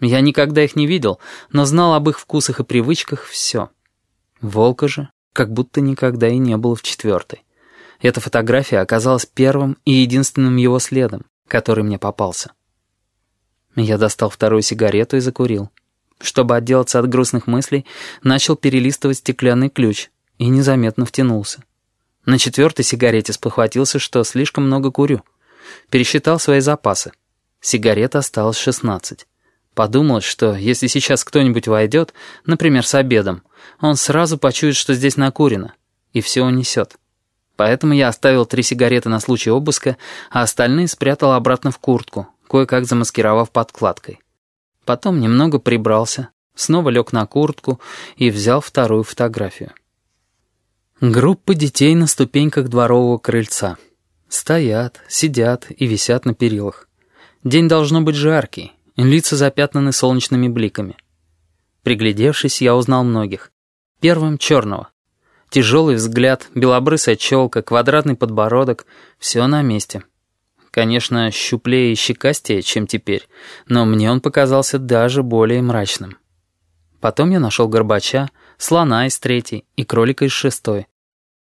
Я никогда их не видел, но знал об их вкусах и привычках все. Волка же как будто никогда и не было в четвертой. Эта фотография оказалась первым и единственным его следом, который мне попался. Я достал вторую сигарету и закурил. Чтобы отделаться от грустных мыслей, начал перелистывать стеклянный ключ и незаметно втянулся. На четвертой сигарете спохватился, что слишком много курю. Пересчитал свои запасы. Сигарет осталось шестнадцать. Подумалось, что если сейчас кто-нибудь войдет, например, с обедом, он сразу почует, что здесь накурено, и все унесет. Поэтому я оставил три сигареты на случай обыска, а остальные спрятал обратно в куртку, кое-как замаскировав подкладкой. Потом немного прибрался, снова лег на куртку и взял вторую фотографию. Группа детей на ступеньках дворового крыльца. Стоят, сидят и висят на перилах. День должно быть жаркий, Лица запятнаны солнечными бликами. Приглядевшись, я узнал многих. Первым — черного. Тяжелый взгляд, белобрысая челка, квадратный подбородок — все на месте. Конечно, щуплее и щекастее, чем теперь, но мне он показался даже более мрачным. Потом я нашел Горбача, слона из третьей и кролика из шестой.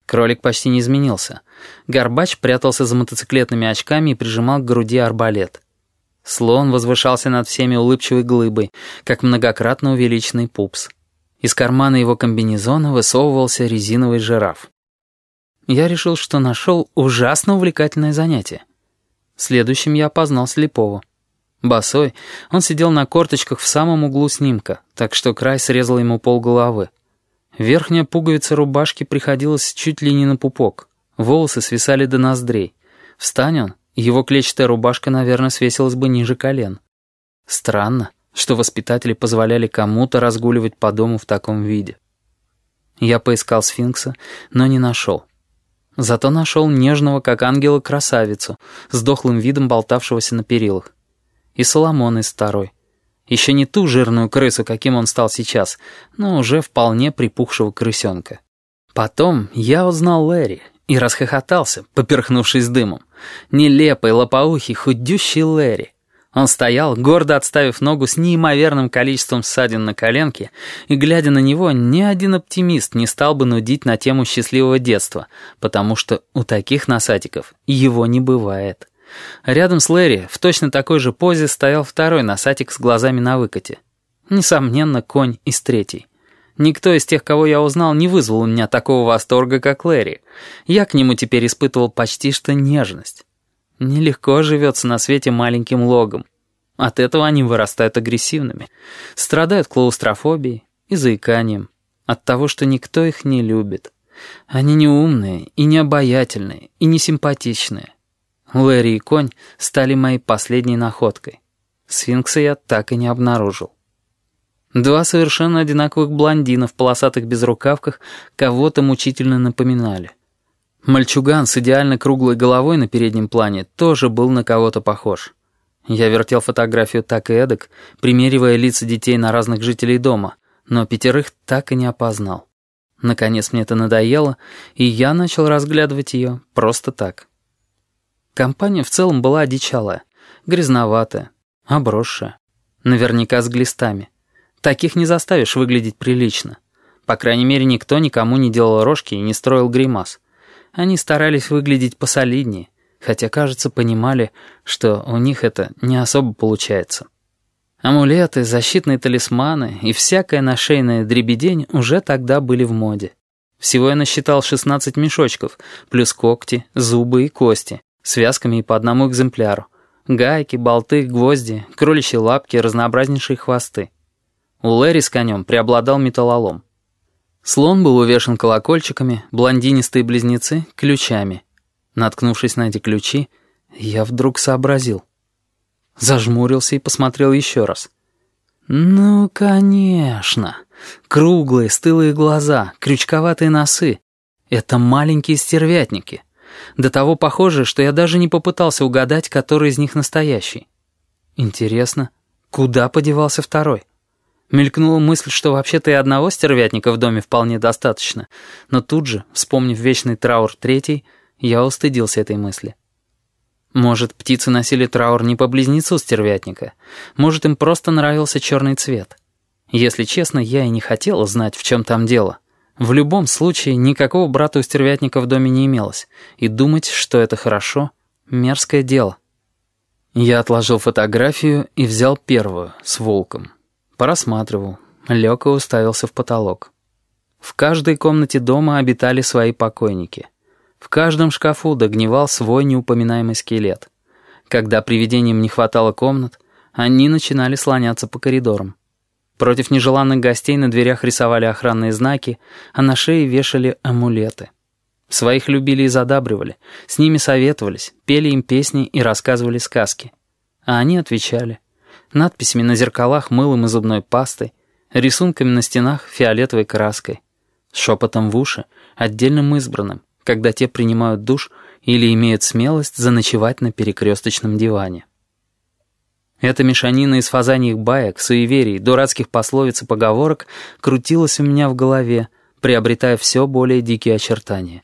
Кролик почти не изменился. Горбач прятался за мотоциклетными очками и прижимал к груди арбалет. Слон возвышался над всеми улыбчивой глыбой, как многократно увеличенный пупс. Из кармана его комбинезона высовывался резиновый жираф. Я решил, что нашел ужасно увлекательное занятие. Следующим я опознал слепого. Босой, он сидел на корточках в самом углу снимка, так что край срезал ему полголовы. Верхняя пуговица рубашки приходилась чуть ли не на пупок. Волосы свисали до ноздрей. Встань он, его клетчатая рубашка, наверное, свесилась бы ниже колен. Странно, что воспитатели позволяли кому-то разгуливать по дому в таком виде. Я поискал сфинкса, но не нашел. Зато нашел нежного, как ангела, красавицу, с дохлым видом болтавшегося на перилах. И Соломон из второй. Еще не ту жирную крысу, каким он стал сейчас, но уже вполне припухшего крысенка. Потом я узнал Лэри, и расхохотался, поперхнувшись дымом. Нелепый, лопоухий, худющий Лэри. Он стоял, гордо отставив ногу с неимоверным количеством ссадин на коленке, и, глядя на него, ни один оптимист не стал бы нудить на тему счастливого детства, потому что у таких носатиков его не бывает. Рядом с Лэри в точно такой же позе стоял второй носатик с глазами на выкате. Несомненно, конь из третьей. Никто из тех, кого я узнал, не вызвал у меня такого восторга, как Лэри. Я к нему теперь испытывал почти что нежность. Нелегко живется на свете маленьким логом. От этого они вырастают агрессивными, страдают клаустрофобией и заиканием, от того, что никто их не любит. Они не умные и не обаятельные и не симпатичные. Лэри и конь стали моей последней находкой. Сфинкса я так и не обнаружил. Два совершенно одинаковых блондина в полосатых безрукавках кого-то мучительно напоминали. Мальчуган с идеально круглой головой на переднем плане тоже был на кого-то похож. Я вертел фотографию так и эдак, примеривая лица детей на разных жителей дома, но пятерых так и не опознал. Наконец мне это надоело, и я начал разглядывать ее просто так. Компания в целом была одичалая, грязноватая, обросшая, наверняка с глистами. Таких не заставишь выглядеть прилично. По крайней мере, никто никому не делал рожки и не строил гримас. Они старались выглядеть посолиднее, хотя, кажется, понимали, что у них это не особо получается. Амулеты, защитные талисманы и всякая нашейная дребедень уже тогда были в моде. Всего я насчитал 16 мешочков, плюс когти, зубы и кости, связками и по одному экземпляру. Гайки, болты, гвозди, кроличьи лапки, разнообразнейшие хвосты. У Лэри с конем преобладал металлолом. Слон был увешан колокольчиками, блондинистые близнецы — ключами. Наткнувшись на эти ключи, я вдруг сообразил. Зажмурился и посмотрел еще раз. «Ну, конечно. Круглые, стылые глаза, крючковатые носы. Это маленькие стервятники. До того похожи, что я даже не попытался угадать, который из них настоящий. Интересно, куда подевался второй?» Мелькнула мысль, что вообще-то и одного стервятника в доме вполне достаточно, но тут же, вспомнив вечный траур третий, я устыдился этой мысли. Может, птицы носили траур не по близнецу стервятника. Может, им просто нравился черный цвет. Если честно, я и не хотела знать, в чем там дело. В любом случае, никакого брата у стервятника в доме не имелось. И думать, что это хорошо — мерзкое дело. Я отложил фотографию и взял первую, с волком. Порассматривал. Лег и уставился в потолок. В каждой комнате дома обитали свои покойники — в каждом шкафу догнивал свой неупоминаемый скелет. Когда привидениям не хватало комнат, они начинали слоняться по коридорам. Против нежеланных гостей на дверях рисовали охранные знаки, а на шее вешали амулеты. Своих любили и задабривали, с ними советовались, пели им песни и рассказывали сказки. А они отвечали. Надписями на зеркалах мылом и зубной пастой, рисунками на стенах фиолетовой краской, шепотом в уши, отдельным избранным, когда те принимают душ или имеют смелость заночевать на перекресточном диване. Эта мешанина из фазаньих баек, суеверий, дурацких пословиц и поговорок крутилась у меня в голове, приобретая все более дикие очертания.